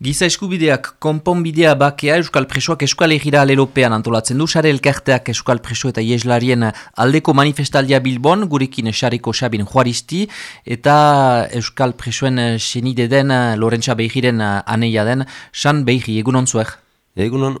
Giza eskubideak konponbidea bakea Euskal Presoak Euskal Egira alelopean antolatzen du, sare elkarteak Euskal Preso eta Ieslarien aldeko manifestaldia Bilbon, gurekin sareko Xabin Juaristi, eta Euskal Presoen senide den, Lorentza Behiren aneia den, San Behiri, egunon zuek? Egunon.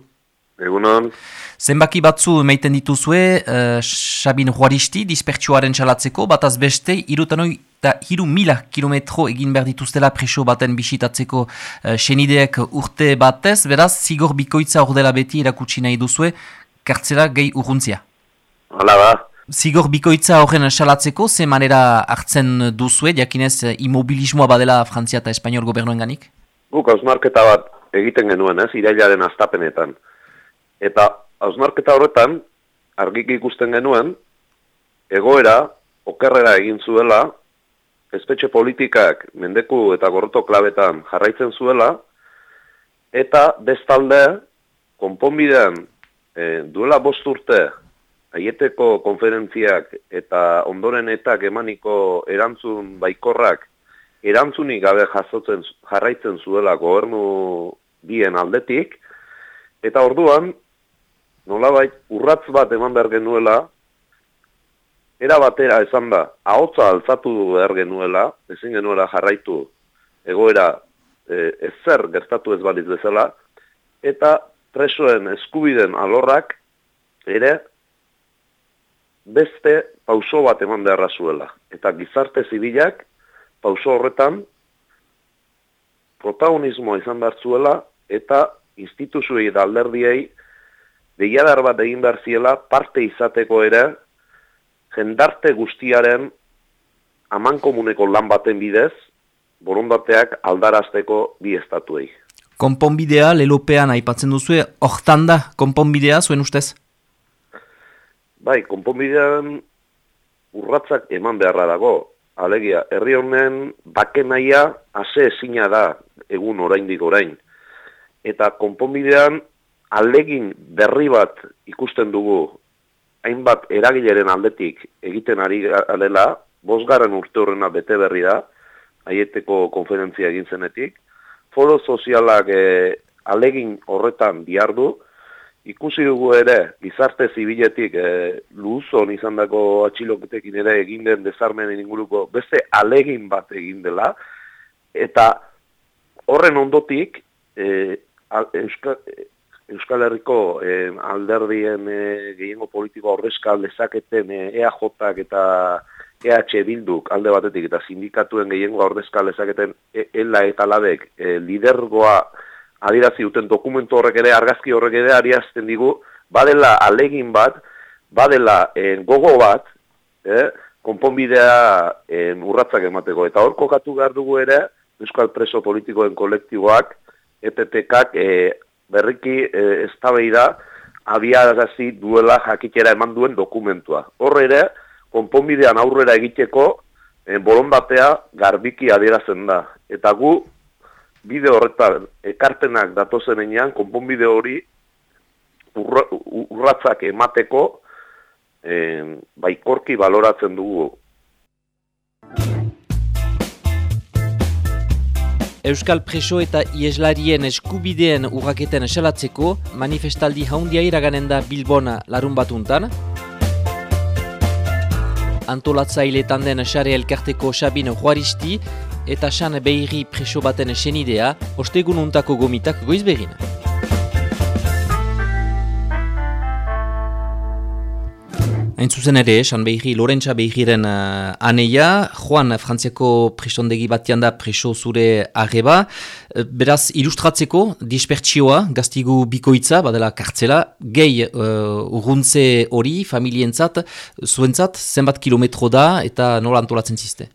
Egunon. Zenbaki batzu meiten dituzue, uh, Xabin Juaristi, dispertsuaren txalatzeko, bataz beste, irutanoi eta hiru mila kilometro egin behar dituztela preso baten bisitatzeko uh, senideek urte batez, beraz, zigor bikoitza ordela beti erakutsi nahi duzue, kartzela gehi urruntzia. Hala ba. Zigor bikoitza horren salatzeko, ze manera hartzen duzue, jakinez immobilismoa badela Frantzia eta Espainiol gobernuen ganik? Guk hausmarketa bat egiten genuen ez, irailaren astapenetan. Eta hausmarketa horretan, argik ikusten genuen, egoera, okerrera egin zuela, espetxe politikak mendeku eta gorroto klabetan jarraitzen zuela, eta bestalde, konponbidean e, duela bost urte, aieteko konferentziak eta ondoren eta emaniko erantzun baikorrak erantzunik gabe jasotzen jarraitzen zuela gobernu bien aldetik, eta orduan, nolabait, urratz bat eman behar genuela, era batera esan da, ahotza altzatu behar genuela, ezin genuela jarraitu egoera e, ezer gertatu ez baliz bezala, eta presoen eskubiden alorrak ere beste pauso bat eman beharra zuela. Eta gizarte zibilak pauso horretan protagonismoa izan behar zuela eta instituzuei da alderdiei deiadar bat egin behar ziela parte izateko ere jendarte guztiaren aman komuneko lan baten bidez, borondateak aldarazteko bi estatuei. Konponbidea, lelopean aipatzen duzu, hortan da konponbidea, zuen ustez? Bai, konponbidean urratzak eman beharra dago. Alegia, herri honen bakenaia ase ezina da egun oraindik orain. Eta konponbidean alegin berri bat ikusten dugu hainbat eragileren aldetik egiten ari alela, bosgarren urte horrena bete berri da, haieteko konferentzia egin zenetik, foro sozialak e, alegin horretan bihardu, ikusi dugu ere, gizarte zibiletik e, luzon izan dako atxiloketekin ere egin den dezarmen inguruko beste alegin bat egin dela, eta horren ondotik, e, Euskal Herriko eh, alderdien eh, gehiengo politiko ordezkal dezaketen eh, EAJak eta EH Bilduk alde batetik eta sindikatuen gehiengo ordezkal dezaketen e, ELA eta LABek eh, lidergoa adirazi duten dokumentu horrek ere, argazki horrek ere ariazten digu, badela alegin bat, badela eh, gogo bat, eh, konponbidea eh, urratzak emateko. Eta hor kokatu behar dugu ere, Euskal Preso Politikoen kolektiboak, EPPKak eh, berriki e, eztabaida abiarazi duela jakitera eman duen dokumentua. Horre ere, konponbidean aurrera egiteko e, borondatea garbiki adierazen da. Eta gu, bide horretan ekartenak datozen enean, konponbide hori urratzak emateko e, baikorki baloratzen dugu. Euskal Preso eta Ieslarien eskubideen urraketen esalatzeko manifestaldi haundia iraganen da Bilbona larun batuntan. Antolatzailetan den xare elkarteko Sabin Juaristi eta San Beiri Preso baten esenidea, ostegun untako gomitak goiz Hain zuzen ere, San Behiri, Lorentza Behiren uh, aneia, Juan Frantziako presondegi batian da preso zure arreba. Uh, beraz, ilustratzeko, dispertsioa, gaztigu bikoitza, badela kartzela, gehi uh, urruntze hori, familientzat, zuentzat, zenbat kilometro da eta nola antolatzen ziste?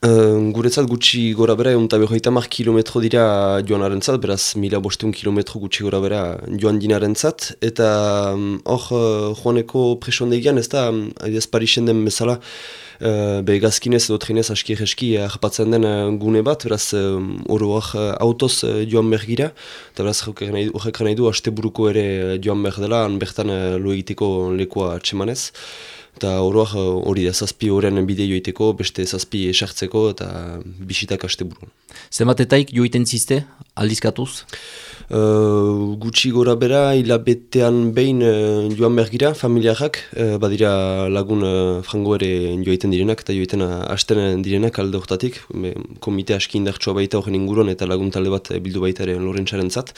Uh, guretzat gutxi gora bera, egun mar kilometro dira joan arentzat, beraz mila bosteun kilometro gutxi gora bera joan dinaren zat. Eta hor, uh, joaneko presondegian ez da, ez parixen den bezala, uh, be gazkinez edo trenez aski egeski harpatzen den gune bat, beraz uh, uh, autoz uh, joan behar gira, eta beraz horrek nahi du, haste buruko ere joan behar dela, han bertan uh, lo egiteko lekoa txemanez. Eta oroak hori da, zazpi horren bide joiteko, beste zazpi esartzeko eta bisitak aste buruan. Zenbatetaik joiten ziste, aldizkatuz? Uh, gutxi gora bera, hilabetean behin uh, joan behar gira, familiarrak, uh, badira lagun uh, frango ere joiten direnak, eta joiten hasten direnak alde horretatik, komite aski indartsua baita horren inguruan, eta lagun talde bat bildu baita ere lorentzaren zat.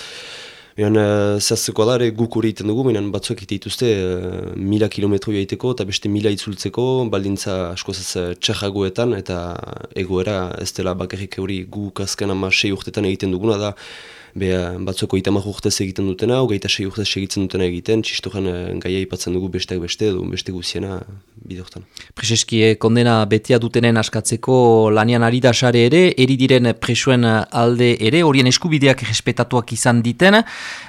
Ehan, uh, zehazteko da, guk hori egiten dugu, baina batzuek ite dituzte uh, mila kilometro joaiteko eta beste mila itzultzeko, baldintza asko zez uh, txajagoetan eta egoera ez dela bakarrik hori guk azken ama sei urtetan egiten duguna da, Beha, batzueko itamak urtez egiten dutena, hogeita sei urtez egiten dutena egiten, txistokan uh, gaia ipatzen dugu besteak beste, edo beste guziena bidortan. Prezeski, eh, kondena betea dutenen askatzeko lanian ari da sare ere, eri diren presuen alde ere, horien eskubideak respetatuak izan diten.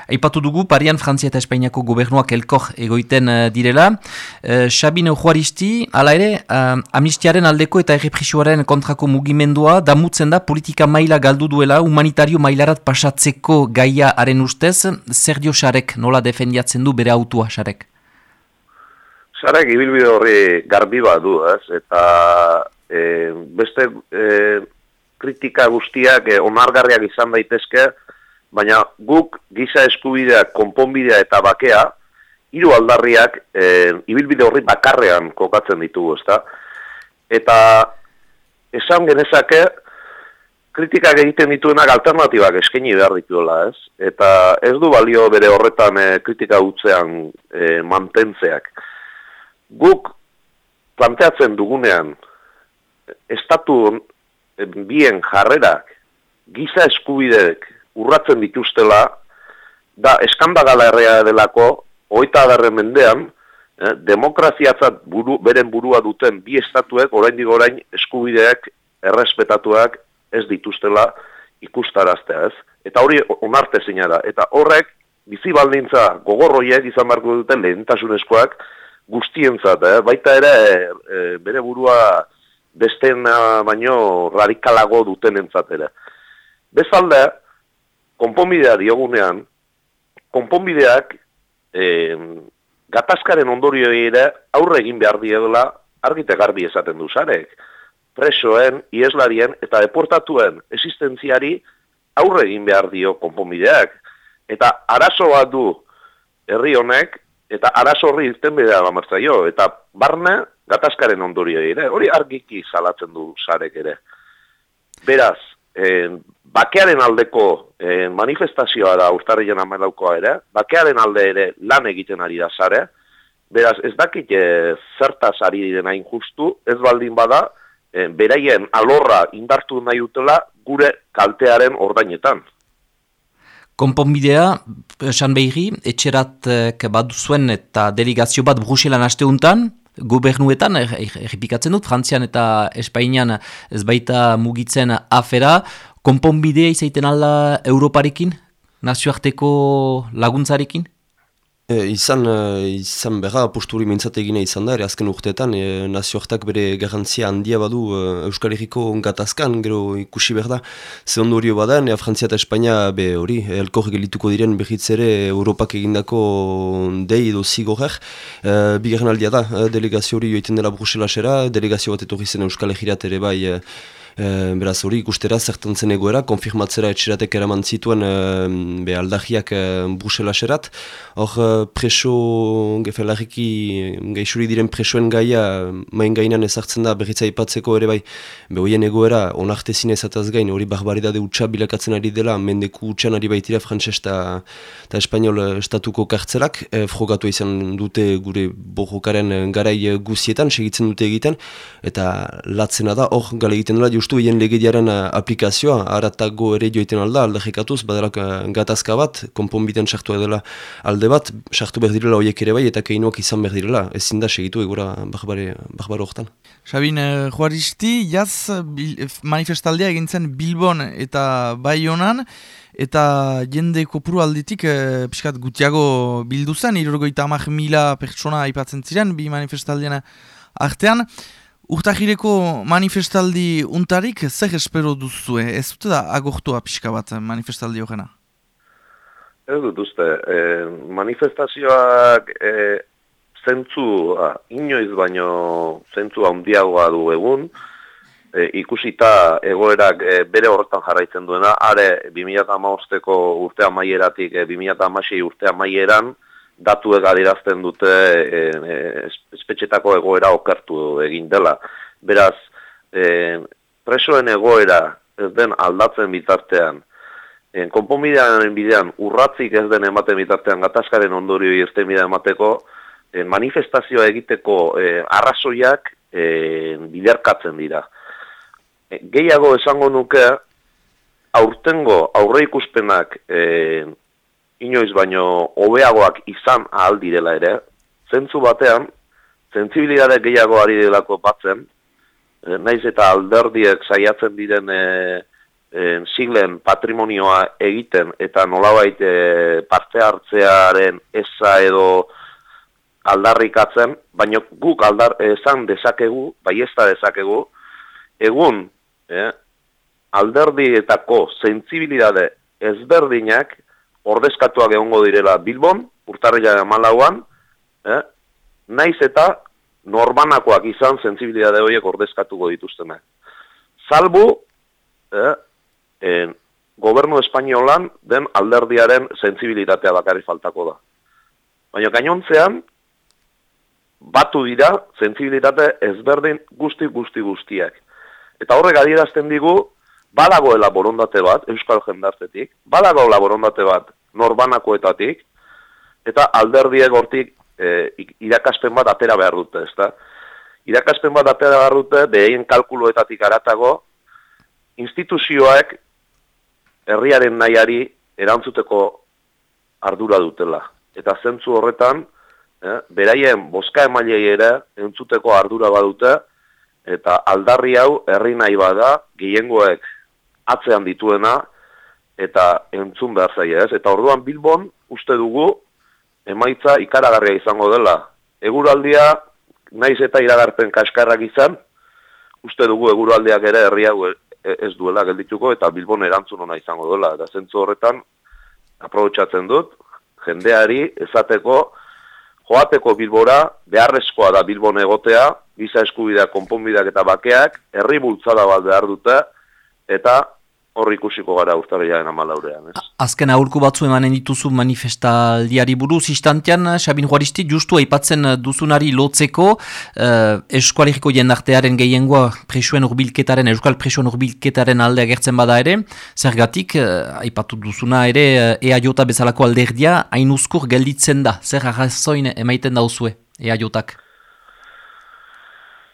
Aipatu dugu, parian Frantzia eta Espainiako gobernuak elkor egoiten uh, direla. Uh, Sabine Juaristi, ala ere, uh, amnistiaren aldeko eta errepresioaren kontrako mugimendua, damutzen da politika maila galdu duela, humanitario mailarat pasatzeko Eko gaia haren ustez, zer dio Sarek nola defendiatzen du bere autua Sarek? Sarek ibilbide horri garbi badu, ez? Eta e, beste e, kritika guztiak e, onargarriak izan daitezke, baina guk giza eskubideak, konponbidea eta bakea, hiru aldarriak e, ibilbide horri bakarrean kokatzen ditugu, ezta? Eta esan genezake, kritikak egiten dituenak alternatibak eskaini behar dituela, ez? Eta ez du balio bere horretan e, kritika utzean e, mantentzeak. Guk planteatzen dugunean estatu bien jarrerak giza eskubideek urratzen dituztela da eskandagala errea delako oita agarren mendean e, demokraziatzat buru, beren burua duten bi estatuek oraindik orain eskubideak errespetatuak ez dituztela ikustaraztea ez. Eta hori onarte zinara. Eta horrek, bizi baldintza gogorroiek izan barko duten lehentasunezkoak guztientzat, eh? baita ere e, bere burua besten baino radikalago duten entzat ere. Bezalde, konponbidea diogunean, konponbideak e, gatazkaren ondorio ere aurre egin behar diedela argite garbi esaten du zarek presoen, ieslarien eta deportatuen existentziari aurre egin behar dio konponbideak. Eta arazo bat du herri honek, eta arazo horri izten bidea bamartzaio, eta barne gatazkaren ondorio ere, hori argiki salatzen du sarek ere. Beraz, eh, bakearen aldeko eh, manifestazioa da urtarrien amelaukoa ere, bakearen alde ere lan egiten ari da sare, beraz ez dakit eh, zertaz ari diren justu, ez baldin bada, e, beraien alorra indartu nahi utela gure kaltearen ordainetan. Konponbidea, esan behiri, etxerat bat zuen eta delegazio bat Bruselan asteuntan, gobernuetan, er, er, errepikatzen dut, Frantzian eta Espainian ez baita mugitzen afera, konponbidea izaiten alda Europarekin, nazioarteko laguntzarekin? E, izan, e, izan berra, posturi mintzat izan da, ere azken urteetan, e, nazioartak bere garantzia handia badu e, Euskal Herriko gatazkan, gero ikusi behar da, ze ondo hori badan, ea Frantzia eta Espainia, be hori, elkor gelituko diren behitz Europak egindako dei edo zigorrer, e, bigarren aldia da, e, delegazio hori joiten dela Bruselasera, delegazio bat etorri zen Euskal Herriat ere bai, e, e, beraz hori ikustera zertan zen egoera, konfirmatzera etxeratek eraman zituen e, be aldahiak e, Bruselaserat. Hor preso, gefelariki, gaixuri diren presoen gaia, main gainan ezartzen da berritza ipatzeko ere bai, be hoien egoera onarte zine ezataz gain, hori barbaridade utxa bilakatzen ari dela, mendeku utxan ari baitira frantses eta espanol estatuko kartzelak, e, frogatu izan dute gure borrokaren garai guzietan, segitzen dute egiten, eta latzena da, hor gale egiten dela, justu hien legediaren uh, aplikazioa, aratago ere joiten alda, alda jekatuz, badelak uh, gatazka bat, konponbiten sartu dela alde bat, sartu behar direla horiek ere bai, eta keinoak izan behar direla, ezin da segitu egura bakbare horretan. Sabin, uh, juaristi, jaz manifestaldea egintzen Bilbon eta Baionan, eta jende kopuru alditik uh, piskat gutiago bildu irurgoita amak mila pertsona aipatzen ziren, bi manifestaldean artean, Urtahireko manifestaldi untarik zer espero duzue? Ez dute da agortua pixka bat manifestaldi horrena? Ez dut uste. E, manifestazioak e, zentzu, inoiz baino zentzu handiagoa du egun, e, ikusita egoerak e, bere horretan jarraitzen duena, are 2008ko urtea maieratik e, 2008 urtea maieran, datuek adirazten dute e, e, espetxetako egoera okertu egin dela. Beraz, e, presoen egoera ez den aldatzen bitartean, e, konponbidean bidean urratzik ez den ematen bitartean gatazkaren ondorio irten bidean emateko, e, manifestazioa egiteko e, arrazoiak e, biderkatzen dira gehiago esango nuke aurtengo aurre ikuspenak e, inoiz baino hobeagoak izan ahal direla ere, zentzu batean, zentzibilidade gehiago ari delako batzen, e, naiz eta alderdiek saiatzen diren e, e, siglen patrimonioa egiten eta nolabait e, parte hartzearen eza edo aldarrikatzen, baina guk aldar, esan dezakegu, bai ez da dezakegu, egun eh, alderdietako zentzibilidade ezberdinak ordezkatuak egongo direla Bilbon, urtarrila malauan, eh, naiz eta norbanakoak izan zentzibilidade horiek ordezkatuko dituztenak. Salbu, eh, en, gobernu espainolan den alderdiaren zentzibilitatea bakarri faltako da. Baina gainontzean, batu dira zentzibilitate ezberdin guzti guzti guztiak. Eta horrek adierazten digu, badagoela borondate bat, Euskal Jendartetik, badagoela borondate bat norbanakoetatik, eta alderdiek hortik e, irakaspen bat atera behar dute, ezta? Irakaspen bat atera behar dute, behien kalkuloetatik aratago, instituzioak herriaren nahiari erantzuteko ardura dutela. Eta zentzu horretan, eh, beraien boska emailei ere entzuteko ardura badute, eta aldarri hau herri nahi bada gehiengoek atzean dituena eta entzun behar zaia ez. Eta orduan Bilbon uste dugu emaitza ikaragarria izango dela. Eguraldia naiz eta iragarpen kaskarrak izan, uste dugu eguraldiak ere herri hau ez duela geldituko eta Bilbon erantzun ona izango dela. Eta zentzu horretan aprobetsatzen dut, jendeari ezateko joateko bilbora, beharrezkoa da bilbon egotea, giza eskubideak, konponbideak eta bakeak, herri bultzada bat behar dute, eta hor ikusiko gara urtarriaren amalaurean. Ez? Azken aurku batzu emanen dituzu manifestaldiari buruz istantean, Sabin Juaristi, justu aipatzen duzunari lotzeko, eh, eskualeriko jendartearen gehiengoa presuen urbilketaren, euskal presuen urbilketaren alde agertzen bada ere, zergatik, eh, aipatu duzuna ere, eh, ea jota bezalako alderdia, hain uzkur gelditzen da, zer arrazoin emaiten dauzue, ea jotak?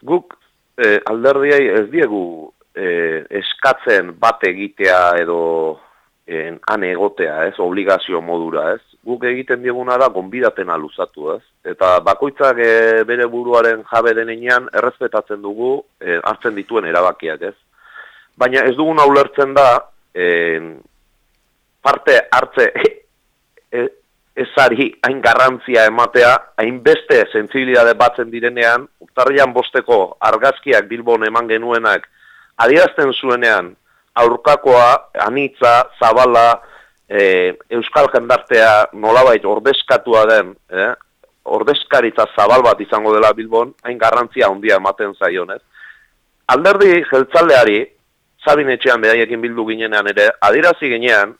Guk eh, alderdiai ez diegu eh, eskatzen bat egitea edo en, ane egotea, ez, obligazio modura, ez. Guk egiten dieguna da gonbidaten aluzatu, ez. Eta bakoitzak e, bere buruaren jabe denean errespetatzen dugu e, hartzen dituen erabakiak, ez. Baina ez duguna ulertzen da en, parte hartze e, ezari hain garrantzia ematea, hain beste sensibilidade batzen direnean, urtarrian bosteko argazkiak bilbon eman genuenak, adierazten zuenean aurkakoa, anitza, zabala, e, euskal jendartea nolabait ordezkatua den, e, ordezkaritza zabal bat izango dela Bilbon, hain garrantzia handia ematen zaionez. Alderdi jeltzaleari, zabin etxean bedaiekin bildu ginenean ere, adierazi ginean,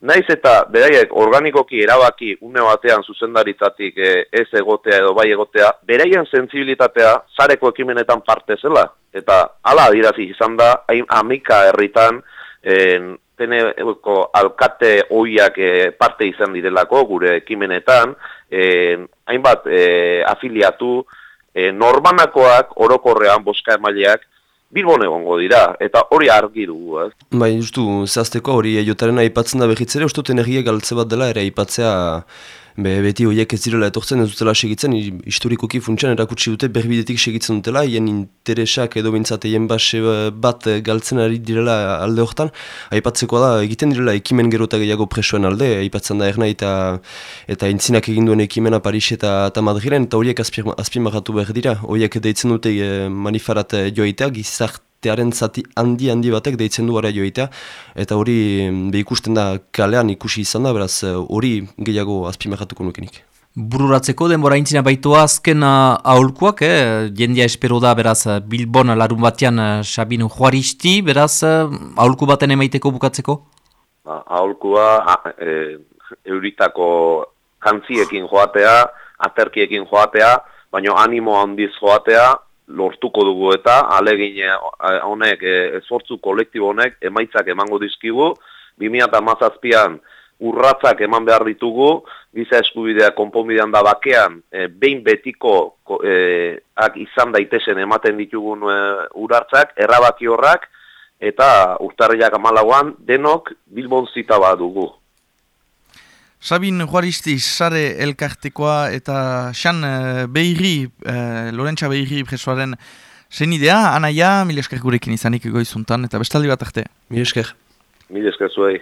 Naiz eta beraiek organikoki erabaki une batean zuzendaritzatik e, ez egotea edo bai egotea, beraien sensibilitatea zareko ekimenetan parte zela. Eta hala adirazi izan da, hain amika herritan, en, teneko alkate oiak e, parte izan direlako gure ekimenetan, en, hainbat e, afiliatu, e, norbanakoak orokorrean boska emaileak, Bilbon egongo dira, eta hori argi dugu, ez? Bai, justu, zehazteko hori aiotaren aipatzen da behitzere, uste energiak galtze bat dela, ere aipatzea be, beti horiek ez direla etortzen, ez dutela segitzen, historikoki funtsan erakutsi dute berbidetik segitzen dutela, hien interesak edo bintzate hien base bat galtzen ari direla alde hortan, aipatzeko da, egiten direla ekimen gerota gehiago presoen alde, aipatzen da erna eta eta intzinak egin duen ekimena Paris eta, eta Madrilen, eta horiek azpimarratu behar dira, horiek deitzen dute e, manifarat joitea, gizart tearen zati handi handi batek deitzen du gara joita, eta hori be ikusten da kalean ikusi izan da, beraz hori gehiago azpimarratuko nukenik. Bururatzeko denbora intzina baitu azken uh, aholkuak, eh? jendia espero da beraz Bilbon larun batean Sabin Juaristi, beraz aholku baten emaiteko bukatzeko? Ba, aholkua e, euritako kantziekin joatea, aterkiekin joatea, baina animo handiz joatea, lortuko dugu eta alegin honek, e, esortzu kolektibo honek, emaitzak emango dizkigu, 2008an urratzak eman behar ditugu, giza eskubidea konponbidean da bakean, e, behin betiko e, ak izan daitezen ematen ditugun e, urartzak, errabaki horrak, eta urtarriak amalauan denok bilbon zita bat dugu. Sabin Juaristi, sare elkartekoa eta xan uh, behiri, uh, Lorentza behiri presoaren zen idea, anaia, mil esker gurekin izanik egoizuntan, eta bestaldi bat arte. Mil esker. Mil esker zuei.